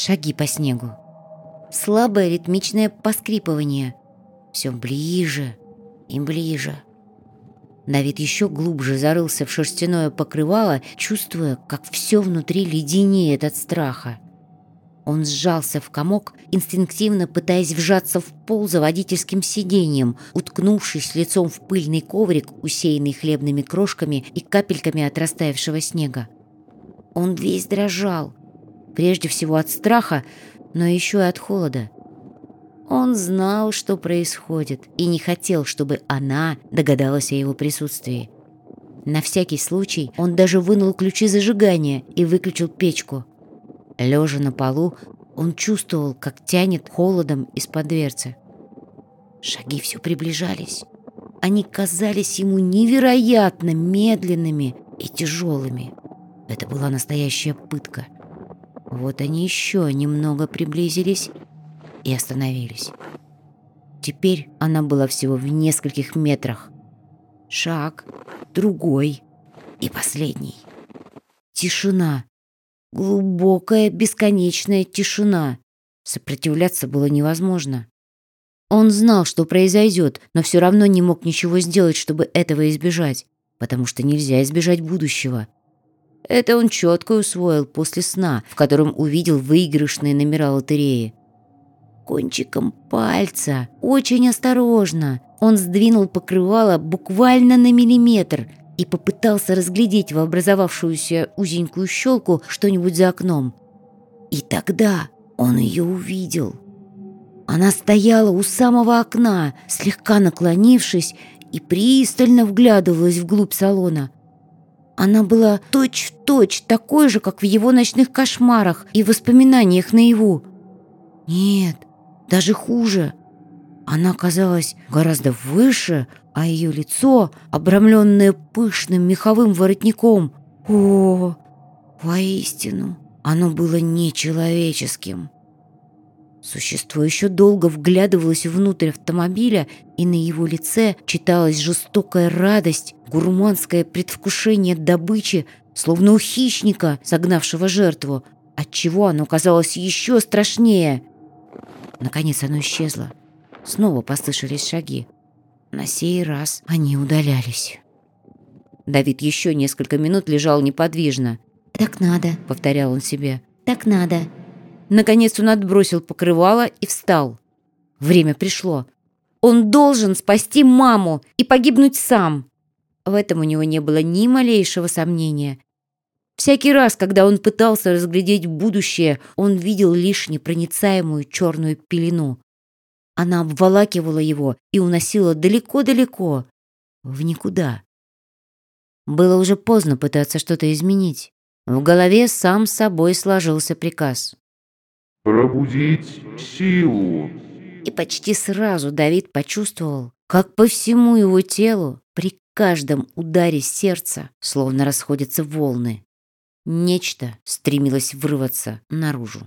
Шаги по снегу. Слабое ритмичное поскрипывание. Все ближе и ближе. Давид еще глубже зарылся в шерстяное покрывало, чувствуя, как все внутри леденеет от страха. Он сжался в комок, инстинктивно пытаясь вжаться в пол за водительским сиденьем, уткнувшись лицом в пыльный коврик, усеянный хлебными крошками и капельками от растаявшего снега. Он весь дрожал, прежде всего от страха, но еще и от холода. Он знал, что происходит, и не хотел, чтобы она догадалась о его присутствии. На всякий случай он даже вынул ключи зажигания и выключил печку – Лежа на полу, он чувствовал, как тянет холодом из-под дверцы. Шаги все приближались. Они казались ему невероятно медленными и тяжелыми. Это была настоящая пытка. Вот они еще немного приблизились и остановились. Теперь она была всего в нескольких метрах. Шаг, другой и последний. Тишина, Глубокая, бесконечная тишина. Сопротивляться было невозможно. Он знал, что произойдет, но все равно не мог ничего сделать, чтобы этого избежать, потому что нельзя избежать будущего. Это он четко усвоил после сна, в котором увидел выигрышные номера лотереи. Кончиком пальца, очень осторожно, он сдвинул покрывало буквально на миллиметр, и попытался разглядеть в образовавшуюся узенькую щелку что-нибудь за окном. И тогда он ее увидел. Она стояла у самого окна, слегка наклонившись и пристально вглядывалась вглубь салона. Она была точь-в-точь точь такой же, как в его ночных кошмарах и воспоминаниях наяву. Нет, даже хуже. Она казалась гораздо выше, а ее лицо, обрамленное пышным меховым воротником, о, воистину, оно было нечеловеческим. Существо еще долго вглядывалось внутрь автомобиля, и на его лице читалась жестокая радость, гурманское предвкушение добычи, словно у хищника, загнавшего жертву, отчего оно казалось еще страшнее. Наконец оно исчезло. Снова послышались шаги. На сей раз они удалялись. Давид еще несколько минут лежал неподвижно. «Так надо», — повторял он себе. «Так надо». Наконец он отбросил покрывало и встал. Время пришло. Он должен спасти маму и погибнуть сам. В этом у него не было ни малейшего сомнения. Всякий раз, когда он пытался разглядеть будущее, он видел лишь непроницаемую черную пелену. Она обволакивала его и уносила далеко-далеко, в никуда. Было уже поздно пытаться что-то изменить. В голове сам собой сложился приказ. «Пробудить силу!» И почти сразу Давид почувствовал, как по всему его телу при каждом ударе сердца словно расходятся волны. Нечто стремилось вырваться наружу.